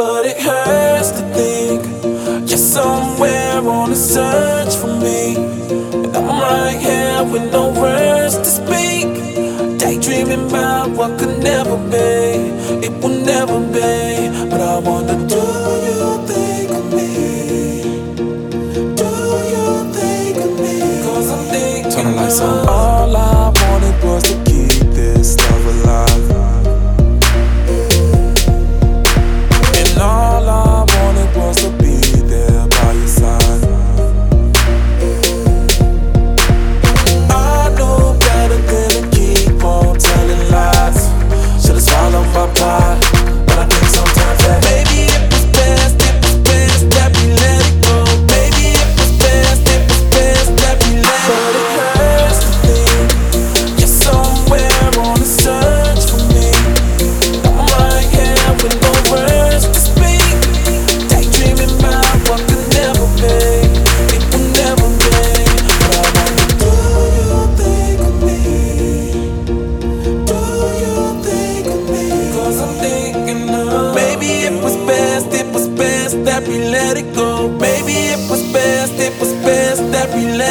But it hurts to think you're somewhere on a search for me. And I'm right here with no words to speak. Daydreaming about what could never be. It will never be. But I wonder, do you think of me? Do you think of me? Cause I'm thinking. Turn the lights on.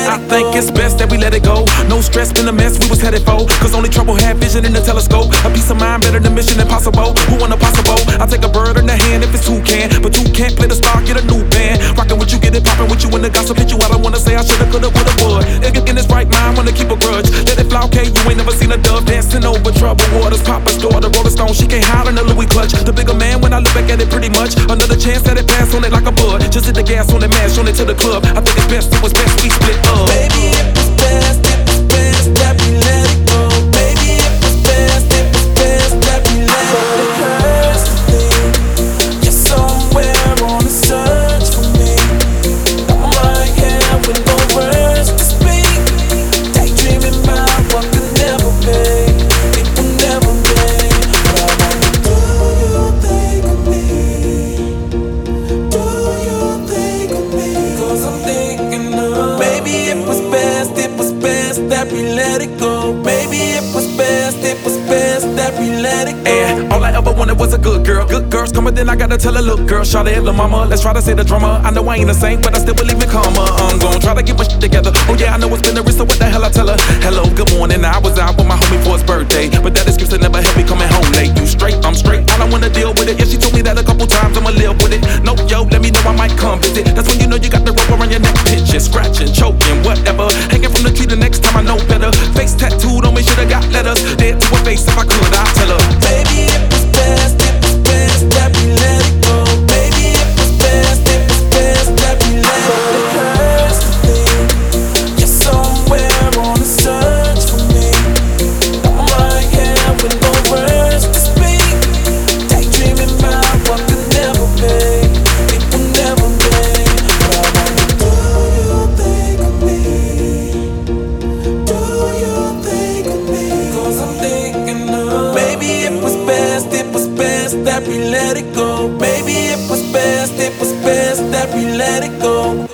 I think it's best that we let it go. No stress, been a mess we was headed for. Cause only trouble had vision in the telescope. A peace of mind better than mission impossible. Who want possible? I take a bird in the hand if it's who can. But you can't play the star, get a new band. Rockin' with you, get it poppin' with you in the gossip. Hit you, I don't wanna say I shoulda, coulda, woulda, would. Nigga in his right mind, wanna keep a grudge. Let it fly, okay? You ain't never seen a dove dancing over troubled waters. Papa's gas on it, mash on it to the club. I think it's best, it was best we split up. Maybe we let it go. Maybe it was best, it was best that we let it go. And all I ever wanted was a good girl. Good girls come, coming, then I gotta tell her, look, girl, shout it, little mama. Let's try to say the drama. I know I ain't the same, but I still believe in karma. I'm gonna try to get my shit together. Oh yeah, I know it's been a risk, so what the hell I tell her? Hello, good morning. I was out with my homie for his birthday, but that excuse that never helped me coming home late. You straight, I'm straight. All I wanna deal with it. Yeah, she told me that a couple times I'ma live with it. No, yo, let me know I might come visit. That's when you know you got the rope around your neck, pinching, scratching, choking, whatever. Face if I could, best that we let it go.